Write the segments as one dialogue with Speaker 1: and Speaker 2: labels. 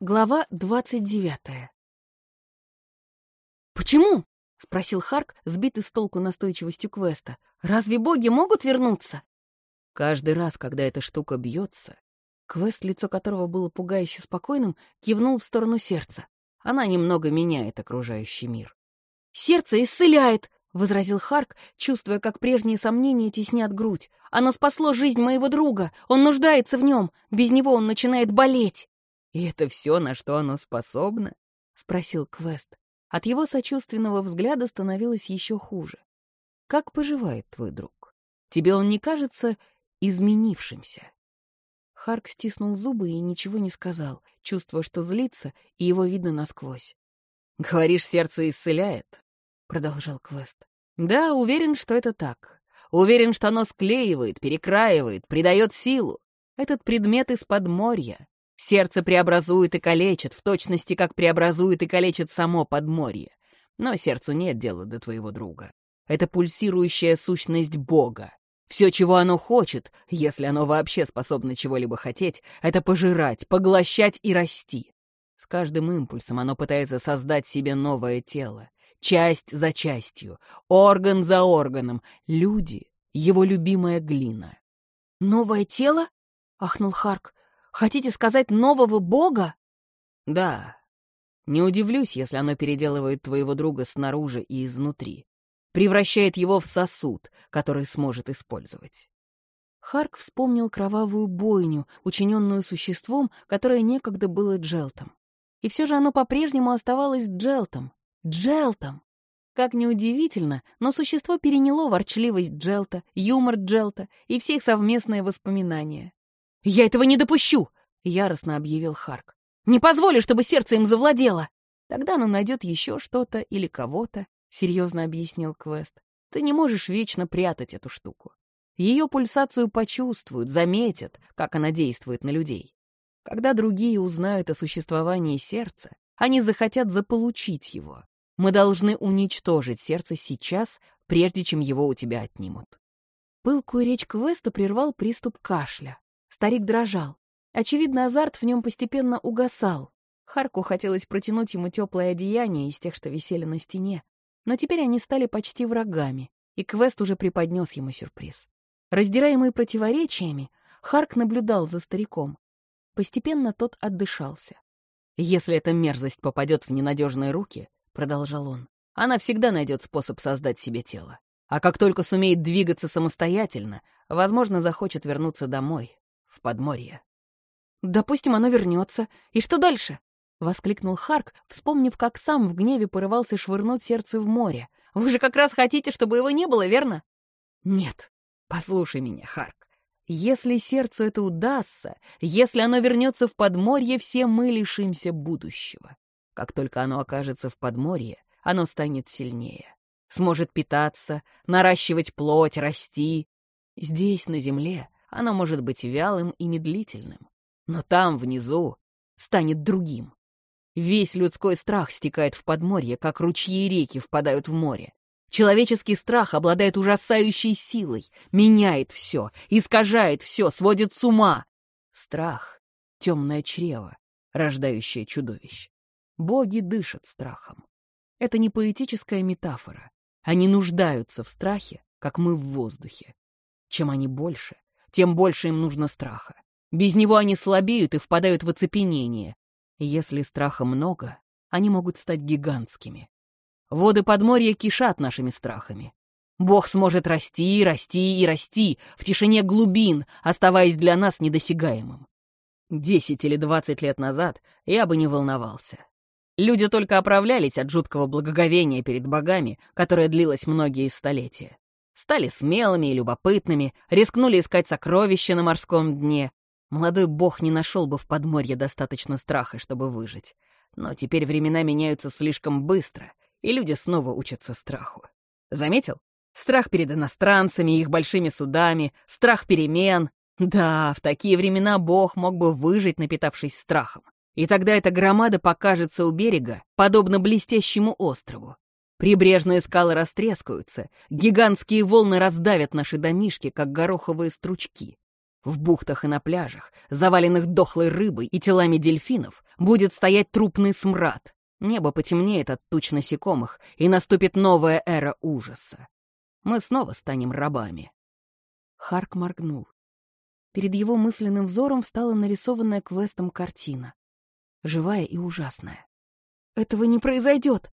Speaker 1: Глава двадцать девятая. «Почему?» — спросил Харк, сбитый с толку настойчивостью квеста. «Разве боги могут вернуться?»
Speaker 2: Каждый раз, когда эта штука бьется, квест, лицо которого было пугающе спокойным, кивнул в сторону сердца. Она немного меняет окружающий мир.
Speaker 1: «Сердце исцеляет!» — возразил Харк, чувствуя, как прежние сомнения теснят грудь. «Оно спасло жизнь моего друга! Он нуждается в нем! Без него он начинает болеть!»
Speaker 2: «И это все, на что оно способно?» — спросил Квест. От его сочувственного взгляда становилось еще хуже. «Как поживает твой друг? Тебе он не кажется изменившимся?» Харк стиснул зубы и ничего не сказал, чувствуя, что злится, и его видно насквозь. «Говоришь, сердце исцеляет?» — продолжал Квест. «Да, уверен, что это так. Уверен, что оно склеивает, перекраивает, придает силу. Этот предмет из подморья, Сердце преобразует и калечит, в точности, как преобразует и калечит само подморье. Но сердцу нет дела до твоего друга. Это пульсирующая сущность Бога. Все, чего оно хочет, если оно вообще способно чего-либо хотеть, это пожирать, поглощать и расти. С каждым импульсом оно пытается создать себе новое тело. Часть за частью, орган за органом. Люди — его любимая глина.
Speaker 1: «Новое тело?» — ахнул Харк. Хотите сказать нового бога?
Speaker 2: Да. Не удивлюсь, если оно переделывает твоего друга снаружи и изнутри. Превращает его в сосуд, который сможет использовать. Харк вспомнил кровавую бойню, учиненную существом, которое некогда было Джелтом. И все же оно по-прежнему оставалось Джелтом. Джелтом! Как неудивительно, но существо переняло ворчливость Джелта, юмор Джелта и все их совместные воспоминания.
Speaker 1: «Я этого не допущу!» — яростно объявил Харк. «Не позволю, чтобы сердце им завладело!»
Speaker 2: «Тогда оно найдет еще что-то или кого-то», — серьезно объяснил Квест. «Ты не можешь вечно прятать эту штуку. Ее пульсацию почувствуют, заметят, как она действует на людей. Когда другие узнают о существовании сердца, они захотят заполучить его. Мы должны уничтожить сердце сейчас, прежде чем его у тебя отнимут». Пылкую речь Квеста прервал приступ кашля. Старик дрожал. Очевидно, азарт в нем постепенно угасал. Харку хотелось протянуть ему теплое одеяние из тех, что висели на стене. Но теперь они стали почти врагами, и Квест уже преподнес ему сюрприз. Раздираемый противоречиями, Харк наблюдал за стариком. Постепенно тот отдышался. «Если эта мерзость попадет в ненадежные руки», — продолжал он, — «она всегда найдет способ создать себе тело. А как только сумеет двигаться самостоятельно, возможно, захочет вернуться домой, в подморье.
Speaker 1: «Допустим, оно вернется. И что дальше?» — воскликнул Харк, вспомнив, как сам в гневе порывался швырнуть сердце в море. «Вы же как раз хотите, чтобы его не было, верно?»
Speaker 2: «Нет. Послушай меня, Харк. Если сердцу это удастся, если оно вернется в подморье, все мы лишимся будущего. Как только оно окажется в подморье, оно станет сильнее. Сможет питаться, наращивать плоть, расти. Здесь, на земле, оно может быть вялым и медлительным, но там, внизу, станет другим. Весь людской страх стекает в подморье, как ручьи и реки впадают в море. Человеческий страх обладает ужасающей силой, меняет все, искажает все, сводит с ума. Страх — темное чрево, рождающее чудовищ. Боги дышат страхом. Это не поэтическая метафора. Они нуждаются в страхе, как мы в воздухе. Чем они больше, тем больше им нужно страха. Без него они слабеют и впадают в оцепенение. Если страха много, они могут стать гигантскими. Воды подморья кишат нашими страхами. Бог сможет расти, расти и расти в тишине глубин, оставаясь для нас недосягаемым. Десять или двадцать лет назад я бы не волновался. Люди только оправлялись от жуткого благоговения перед богами, которое длилось многие столетия стали смелыми и любопытными, рискнули искать сокровища на морском дне. Молодой бог не нашел бы в подморье достаточно страха, чтобы выжить. Но теперь времена меняются слишком быстро, и люди снова учатся страху. Заметил? Страх перед иностранцами и их большими судами, страх перемен. Да, в такие времена бог мог бы выжить, напитавшись страхом. И тогда эта громада покажется у берега, подобно блестящему острову. Прибрежные скалы растрескаются, гигантские волны раздавят наши домишки, как гороховые стручки. В бухтах и на пляжах, заваленных дохлой рыбой и телами дельфинов, будет стоять трупный смрад. Небо потемнеет от туч насекомых, и наступит новая эра ужаса. Мы снова станем рабами. Харк моргнул. Перед его мысленным взором встала нарисованная квестом картина. Живая и ужасная.
Speaker 1: «Этого не произойдет!» —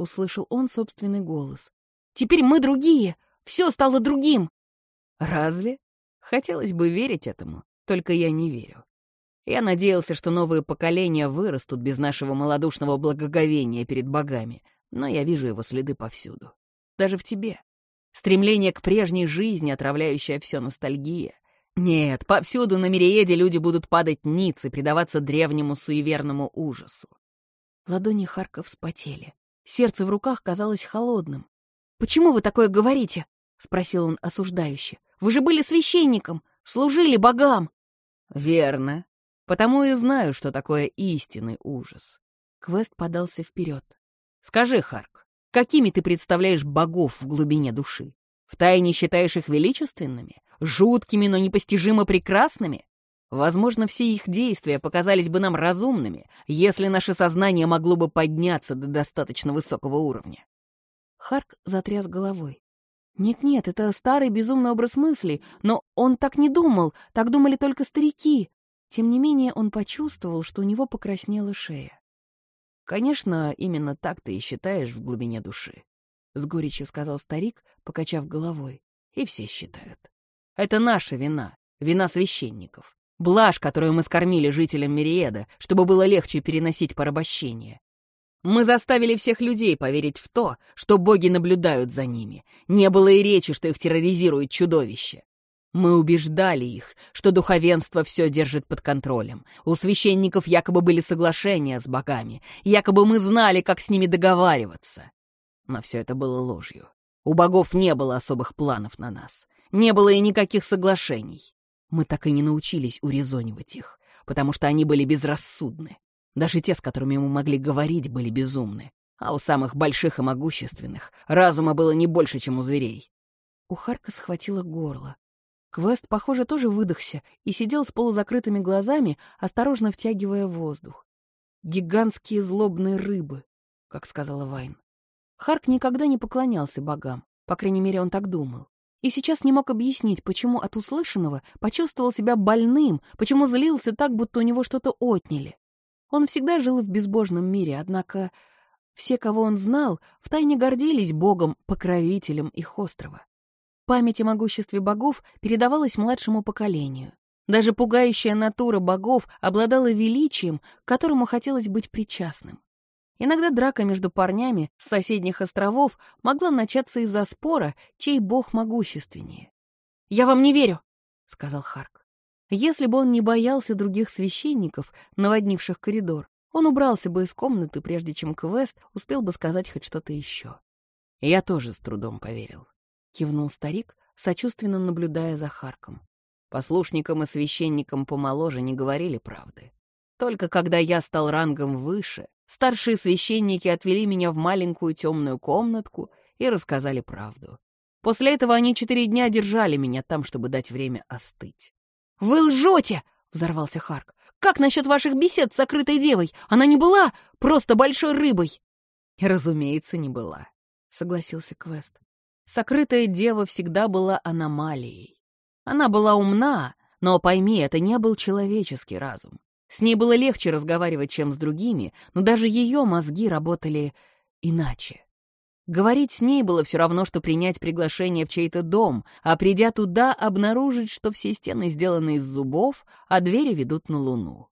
Speaker 1: услышал он собственный голос. «Теперь мы другие! Все стало другим!»
Speaker 2: «Разве? Хотелось бы верить этому, только я не верю. Я надеялся, что новые поколения вырастут без нашего малодушного благоговения перед богами, но я вижу его следы повсюду. Даже в тебе. Стремление к прежней жизни, отравляющая все ностальгия. Нет, повсюду на Мириеде люди будут падать ниц и предаваться древнему суеверному ужасу.
Speaker 1: Ладони Харка вспотели. Сердце в руках казалось холодным. «Почему вы такое говорите?» — спросил он осуждающе. «Вы же были священником, служили богам!»
Speaker 2: «Верно. Потому и знаю, что такое истинный ужас». Квест подался вперед. «Скажи, Харк, какими ты представляешь богов в глубине души? Втайне считаешь их величественными, жуткими, но непостижимо прекрасными? Возможно, все их действия показались бы нам разумными, если наше сознание могло бы подняться до достаточно высокого уровня.
Speaker 1: Харк затряс головой. «Нет-нет, это старый безумный образ мысли, но он так не думал, так думали только старики». Тем не менее, он почувствовал, что у него покраснела шея.
Speaker 2: «Конечно, именно так ты и считаешь в глубине души», — с горечью сказал старик, покачав головой. «И все считают. Это наша вина, вина священников. Блажь, которую мы скормили жителям Мириеда, чтобы было легче переносить порабощение. Мы заставили всех людей поверить в то, что боги наблюдают за ними. Не было и речи, что их терроризирует чудовище. Мы убеждали их, что духовенство все держит под контролем. У священников якобы были соглашения с богами, якобы мы знали, как с ними договариваться. Но все это было ложью. У богов не было особых планов на нас. Не было и никаких соглашений. Мы так и не научились урезонивать их, потому что они были безрассудны. Даже те, с которыми мы могли говорить, были безумны. А у самых больших и могущественных разума было не больше, чем у зверей.
Speaker 1: У Харка схватило горло. Квест, похоже, тоже выдохся и сидел с полузакрытыми глазами, осторожно втягивая воздух. «Гигантские злобные рыбы», — как сказала Вайн. Харк никогда не поклонялся богам, по крайней мере, он так думал. И сейчас не мог объяснить, почему от услышанного почувствовал себя больным, почему злился так, будто у него что-то отняли. Он всегда жил в безбожном мире, однако все, кого он знал, втайне гордились богом, покровителем их острова. Память о могуществе богов передавалась младшему поколению. Даже пугающая натура богов обладала величием, к которому хотелось быть причастным. Иногда драка между парнями с соседних островов могла начаться из-за спора, чей бог могущественнее. «Я вам не верю», — сказал Харк. Если бы он не боялся других священников, наводнивших коридор, он убрался бы из комнаты, прежде чем Квест успел бы сказать хоть что-то еще.
Speaker 2: «Я тоже с трудом поверил», — кивнул старик, сочувственно наблюдая за Харком. Послушникам и священникам помоложе не говорили правды. Только когда я стал рангом выше, Старшие священники отвели меня в маленькую темную комнатку и рассказали правду. После этого они четыре дня держали меня там, чтобы дать время остыть.
Speaker 1: «Вы лжете!» — взорвался Харк. «Как насчет ваших бесед с сокрытой девой? Она не была просто большой рыбой!»
Speaker 2: «Разумеется, не была», — согласился Квест. Сокрытая дева всегда была аномалией. Она была умна, но, пойми, это не был человеческий разум. С ней было легче разговаривать, чем с другими, но даже ее мозги работали иначе. Говорить с ней было все равно, что принять приглашение в чей-то дом, а придя туда, обнаружить, что все стены сделаны из зубов, а двери ведут на луну.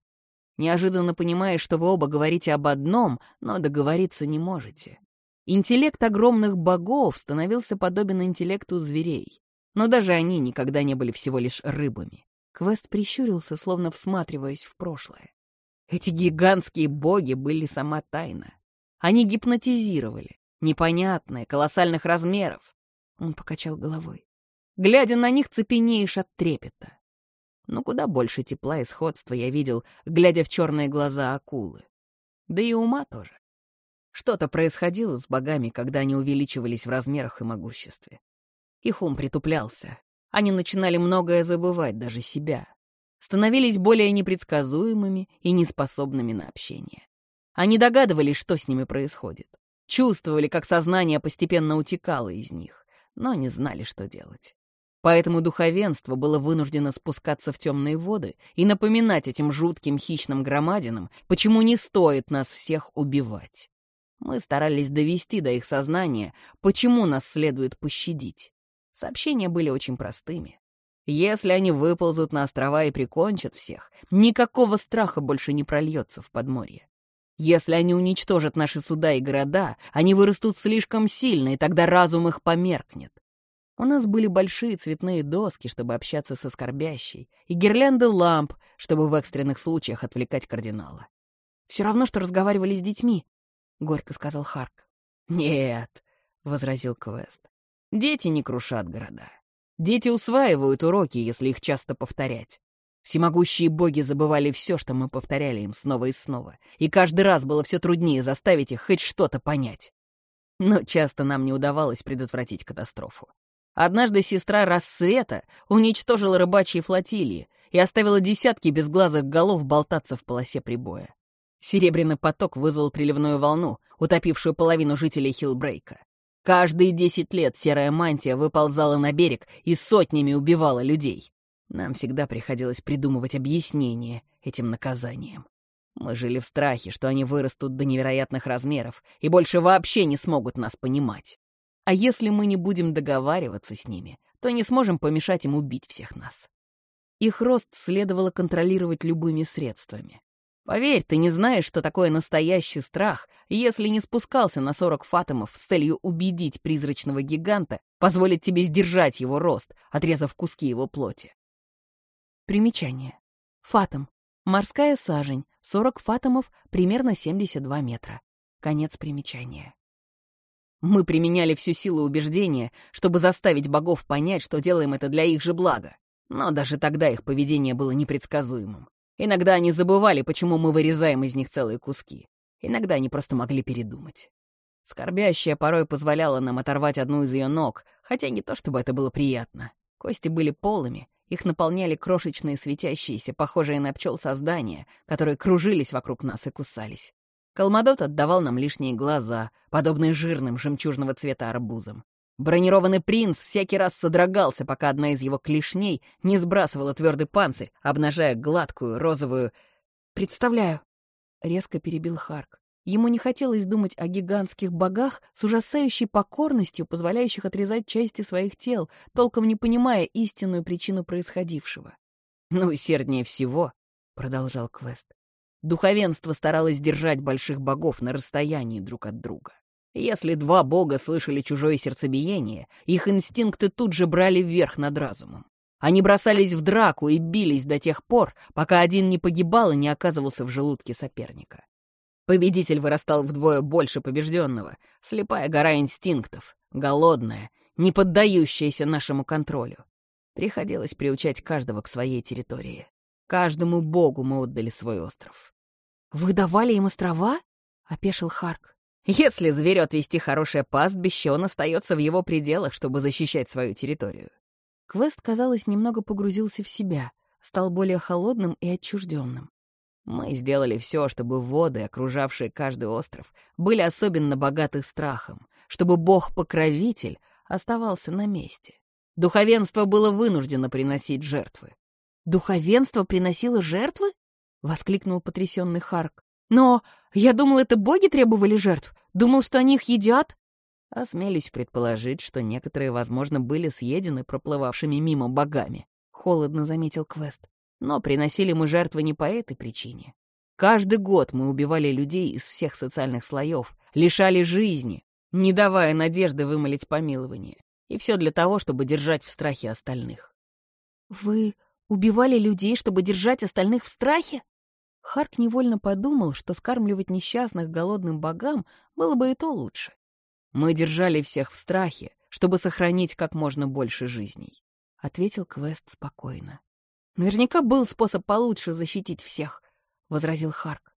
Speaker 2: Неожиданно понимаешь, что вы оба говорите об одном, но договориться не можете. Интеллект огромных богов становился подобен интеллекту зверей, но даже они никогда не были всего лишь рыбами. Квест прищурился, словно всматриваясь в прошлое. Эти гигантские боги были сама тайна. Они гипнотизировали, непонятные, колоссальных размеров. Он покачал головой. Глядя на них, цепенеешь от трепета. Но куда больше тепла и сходства я видел, глядя в черные глаза акулы. Да и ума тоже. Что-то происходило с богами, когда они увеличивались в размерах и могуществе. Их ум притуплялся, Они начинали многое забывать, даже себя. Становились более непредсказуемыми и неспособными на общение. Они догадывались, что с ними происходит. Чувствовали, как сознание постепенно утекало из них, но не знали, что делать. Поэтому духовенство было вынуждено спускаться в темные воды и напоминать этим жутким хищным громадинам, почему не стоит нас всех убивать. Мы старались довести до их сознания, почему нас следует пощадить. Сообщения были очень простыми. Если они выползут на острова и прикончат всех, никакого страха больше не прольется в подморье. Если они уничтожат наши суда и города, они вырастут слишком сильно, и тогда разум их померкнет. У нас были большие цветные доски, чтобы общаться со скорбящей, и гирлянды ламп, чтобы в экстренных случаях отвлекать кардинала.
Speaker 1: «Все равно, что разговаривали с детьми», — горько сказал Харк.
Speaker 2: «Нет», — возразил Квест. «Дети не крушат города. Дети усваивают уроки, если их часто повторять. Всемогущие боги забывали все, что мы повторяли им снова и снова, и каждый раз было все труднее заставить их хоть что-то понять. Но часто нам не удавалось предотвратить катастрофу. Однажды сестра Рассвета уничтожила рыбачьи флотилии и оставила десятки безглазых голов болтаться в полосе прибоя. Серебряный поток вызвал приливную волну, утопившую половину жителей Хилбрейка. Каждые десять лет серая мантия выползала на берег и сотнями убивала людей. Нам всегда приходилось придумывать объяснение этим наказаниям. Мы жили в страхе, что они вырастут до невероятных размеров и больше вообще не смогут нас понимать. А если мы не будем договариваться с ними, то не сможем помешать им убить всех нас. Их рост следовало контролировать любыми средствами. Поверь, ты не знаешь, что такое настоящий страх, если не спускался на 40 фатомов с целью убедить призрачного гиганта, позволить тебе сдержать его рост, отрезав куски его плоти.
Speaker 1: Примечание. Фатом. Морская сажень. 40 фатомов, примерно 72 метра. Конец примечания.
Speaker 2: Мы применяли всю силу убеждения, чтобы заставить богов понять, что делаем это для их же блага. Но даже тогда их поведение было непредсказуемым. Иногда они забывали, почему мы вырезаем из них целые куски. Иногда они просто могли передумать. Скорбящая порой позволяла нам оторвать одну из ее ног, хотя не то чтобы это было приятно. Кости были полыми, их наполняли крошечные светящиеся, похожие на пчел создания, которые кружились вокруг нас и кусались. Калмадот отдавал нам лишние глаза, подобные жирным жемчужного цвета арбузам. Бронированный принц всякий раз содрогался, пока одна из его клешней не сбрасывала твердый панцирь, обнажая гладкую, розовую...
Speaker 1: «Представляю!» — резко перебил Харк. Ему не хотелось думать о гигантских богах с ужасающей покорностью, позволяющих отрезать части своих тел, толком не понимая истинную причину происходившего.
Speaker 2: «Ну, усерднее всего», — продолжал Квест, духовенство старалось держать больших богов на расстоянии друг от друга. Если два бога слышали чужое сердцебиение, их инстинкты тут же брали вверх над разумом. Они бросались в драку и бились до тех пор, пока один не погибал и не оказывался в желудке соперника. Победитель вырастал вдвое больше побежденного, слепая гора инстинктов, голодная, не поддающаяся нашему контролю. Приходилось приучать каждого к своей территории. Каждому богу мы отдали свой остров.
Speaker 1: «Вы давали им острова?» — опешил Харк.
Speaker 2: Если зверю отвести хорошее пастбище, он остается в его пределах, чтобы защищать свою территорию.
Speaker 1: Квест, казалось, немного погрузился в себя, стал более холодным и отчужденным.
Speaker 2: Мы сделали все, чтобы воды, окружавшие каждый остров, были особенно богаты страхом, чтобы бог-покровитель оставался на месте. Духовенство было вынуждено приносить жертвы.
Speaker 1: «Духовенство приносило жертвы?» — воскликнул потрясенный Харк. Но я думал, это боги требовали жертв. Думал, что они их едят.
Speaker 2: Осмелюсь предположить, что некоторые, возможно, были съедены проплывавшими мимо богами. Холодно заметил Квест. Но приносили мы жертвы не по этой причине. Каждый год мы убивали людей из всех социальных слоев, лишали жизни, не давая надежды вымолить помилование. И все для того, чтобы держать в страхе остальных.
Speaker 1: «Вы убивали людей, чтобы держать остальных в страхе?» Харк невольно подумал, что скармливать несчастных голодным богам было бы и то лучше.
Speaker 2: «Мы держали всех в страхе, чтобы сохранить как можно больше жизней», — ответил Квест спокойно.
Speaker 1: «Наверняка был способ получше защитить всех», — возразил Харк.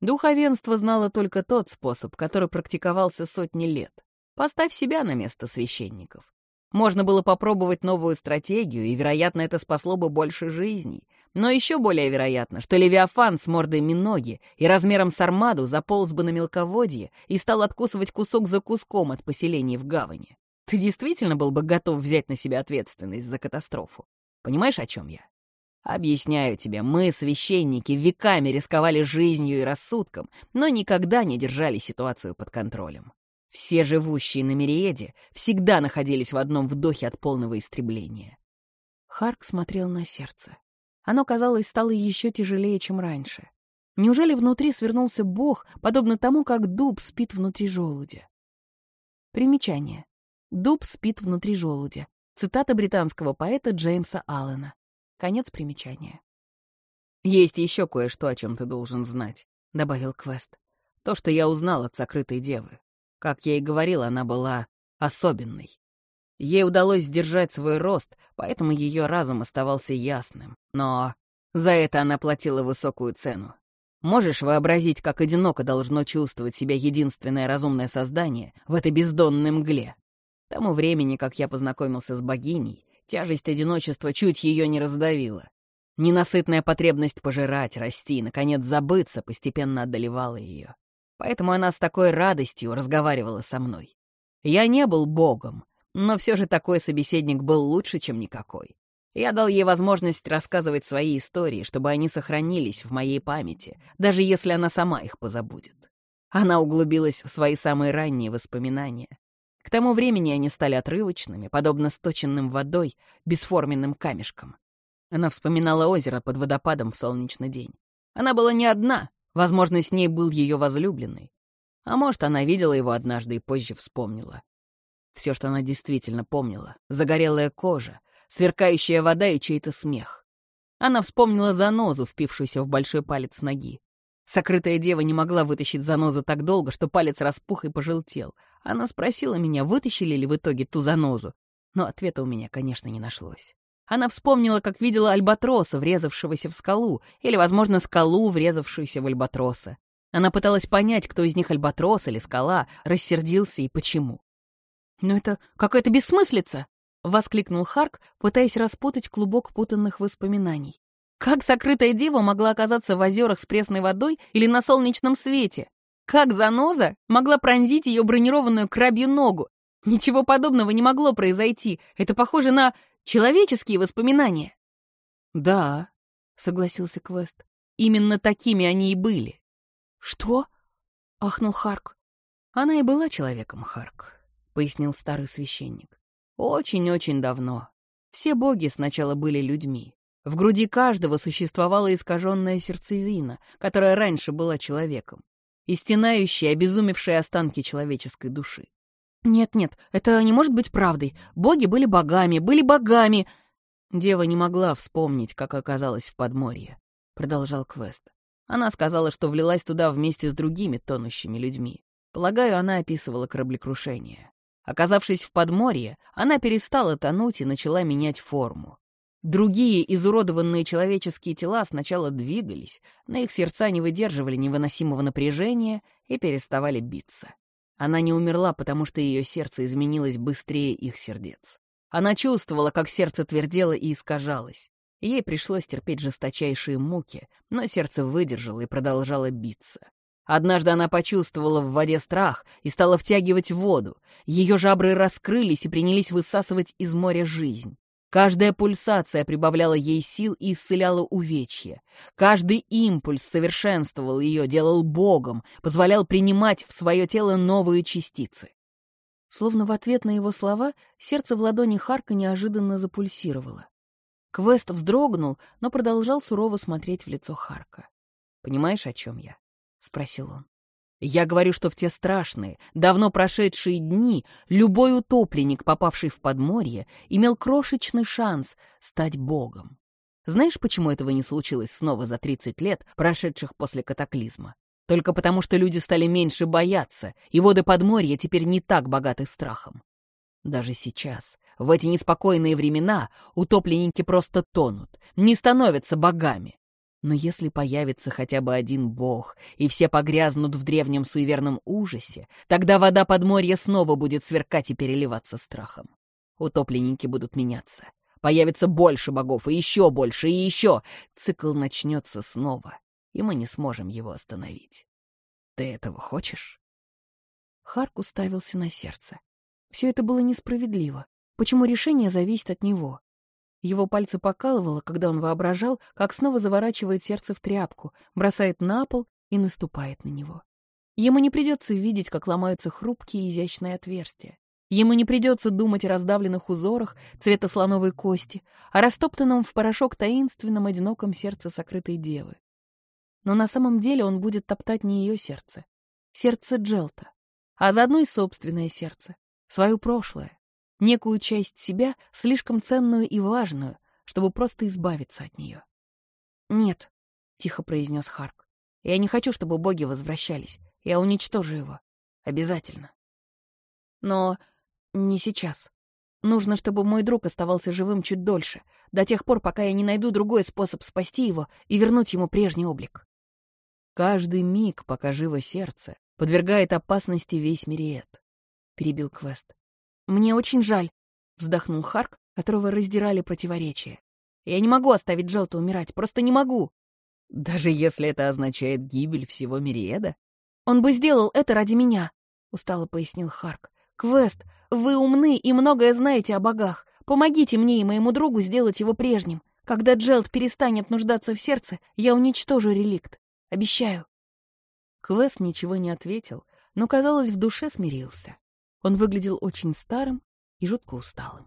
Speaker 2: «Духовенство знало только тот способ, который практиковался сотни лет. Поставь себя на место священников. Можно было попробовать новую стратегию, и, вероятно, это спасло бы больше жизней. Но еще более вероятно, что Левиафан с мордой Миноги и размером с армаду заполз бы на мелководье и стал откусывать кусок за куском от поселений в гавани. Ты действительно был бы готов взять на себя ответственность за катастрофу? Понимаешь, о чем я? Объясняю тебе, мы, священники, веками рисковали жизнью и рассудком, но никогда не держали ситуацию под контролем. Все живущие на Мириеде всегда находились в одном вдохе от полного истребления.
Speaker 1: Харк смотрел на сердце. Оно, казалось, стало еще тяжелее, чем раньше. Неужели внутри свернулся Бог, подобно тому, как дуб спит внутри желудя? Примечание. Дуб спит внутри желудя. Цитата британского поэта Джеймса Аллена. Конец примечания.
Speaker 2: «Есть еще кое-что, о чем ты должен знать», — добавил Квест. «То, что я узнал от сокрытой девы. Как я и говорил, она была особенной. Ей удалось сдержать свой рост, поэтому ее разум оставался ясным. Но за это она платила высокую цену. Можешь вообразить, как одиноко должно чувствовать себя единственное разумное создание в этой бездонной мгле? К тому времени, как я познакомился с богиней, тяжесть одиночества чуть ее не раздавила. Ненасытная потребность пожирать, расти и, наконец, забыться постепенно одолевала ее. Поэтому она с такой радостью разговаривала со мной. Я не был богом, но все же такой собеседник был лучше, чем никакой. Я дал ей возможность рассказывать свои истории, чтобы они сохранились в моей памяти, даже если она сама их позабудет. Она углубилась в свои самые ранние воспоминания. К тому времени они стали отрывочными, подобно сточенным водой, бесформенным камешкам. Она вспоминала озеро под водопадом в солнечный день. Она была не одна, возможно, с ней был ее возлюбленный. А может, она видела его однажды и позже вспомнила. Все, что она действительно помнила — загорелая кожа, сверкающая вода и чей-то смех. Она вспомнила занозу, впившуюся в большой палец ноги. Сокрытая дева не могла вытащить занозу так долго, что палец распух и пожелтел. Она спросила меня, вытащили ли в итоге ту занозу, но ответа у меня, конечно, не нашлось. Она вспомнила, как видела альбатроса, врезавшегося в скалу, или, возможно, скалу, врезавшуюся в альбатроса. Она пыталась понять, кто из них альбатрос или скала, рассердился и почему. «Но это какая-то бессмыслица!» — воскликнул Харк, пытаясь распутать клубок путанных воспоминаний. «Как сокрытая дева могла оказаться в озерах с пресной водой или на солнечном свете? Как заноза могла пронзить ее бронированную крабью ногу? Ничего подобного не могло произойти. Это похоже на человеческие воспоминания». «Да», — согласился Квест. «Именно такими они и были».
Speaker 1: «Что?» — ахнул Харк.
Speaker 2: «Она и была человеком, Харк пояснил старый священник. Очень-очень давно. Все боги сначала были людьми. В груди каждого существовала искаженная сердцевина, которая раньше была человеком, и стенающие, обезумевшие останки человеческой души.
Speaker 1: «Нет-нет, это не может быть правдой. Боги были богами, были богами!»
Speaker 2: Дева не могла вспомнить, как оказалась в подморье, — продолжал Квест. Она сказала, что влилась туда вместе с другими тонущими людьми. Полагаю, она описывала кораблекрушение. Оказавшись в подморье, она перестала тонуть и начала менять форму. Другие изуродованные человеческие тела сначала двигались, но их сердца не выдерживали невыносимого напряжения и переставали биться. Она не умерла, потому что ее сердце изменилось быстрее их сердец. Она чувствовала, как сердце твердело и искажалось. Ей пришлось терпеть жесточайшие муки, но сердце выдержало и продолжало биться. Однажды она почувствовала в воде страх и стала втягивать воду. Ее жабры раскрылись и принялись высасывать из моря жизнь. Каждая пульсация прибавляла ей сил и исцеляла увечья. Каждый импульс совершенствовал ее, делал богом, позволял принимать в свое тело новые частицы.
Speaker 1: Словно в ответ на его слова сердце в ладони Харка неожиданно запульсировало. Квест вздрогнул, но продолжал сурово смотреть в лицо Харка.
Speaker 2: «Понимаешь, о чем я?» — спросил он. «Я говорю, что в те страшные, давно прошедшие дни любой утопленник, попавший в подморье, имел крошечный шанс стать богом. Знаешь, почему этого не случилось снова за 30 лет, прошедших после катаклизма? Только потому, что люди стали меньше бояться, и воды подморья теперь не так богаты страхом. Даже сейчас, в эти неспокойные времена, утопленники просто тонут, не становятся богами. Но если появится хотя бы один бог, и все погрязнут в древнем суеверном ужасе, тогда вода подморья снова будет сверкать и переливаться страхом. Утопленники будут меняться. Появится больше богов, и еще больше, и еще. Цикл начнется снова, и мы не сможем его остановить. Ты этого хочешь?»
Speaker 1: Харк уставился на сердце. Все это было несправедливо. Почему решение зависит от него? Его пальцы покалывало, когда он воображал, как снова заворачивает сердце в тряпку, бросает на пол и наступает на него. Ему не придется видеть, как ломаются хрупкие изящные отверстия. Ему не придется думать о раздавленных узорах цвета слоновой кости, о растоптанном в порошок таинственном одиноком сердце сокрытой девы. Но на самом деле он будет топтать не ее сердце, сердце Джелта, а заодно и собственное сердце, свое прошлое, некую часть себя, слишком ценную и важную, чтобы просто избавиться от нее. «Нет», — тихо произнес Харк, — «я не хочу, чтобы боги возвращались. Я уничтожу его. Обязательно. Но не сейчас. Нужно, чтобы мой друг оставался живым чуть дольше, до тех пор, пока я не найду другой способ спасти его и вернуть ему прежний облик.
Speaker 2: Каждый миг, пока живо сердце, подвергает опасности весь Мириет, — перебил Квест.
Speaker 1: «Мне очень жаль», — вздохнул Харк, которого раздирали противоречия. «Я не могу оставить Джелта умирать, просто не могу».
Speaker 2: «Даже если это означает гибель всего Мириеда?»
Speaker 1: «Он бы сделал это ради меня», — устало пояснил Харк. «Квест, вы умны и многое знаете о богах. Помогите мне и моему другу сделать его прежним. Когда Джелд перестанет нуждаться в сердце, я уничтожу реликт. Обещаю».
Speaker 2: Квест ничего не ответил, но, казалось, в душе смирился. Он выглядел очень старым и жутко усталым.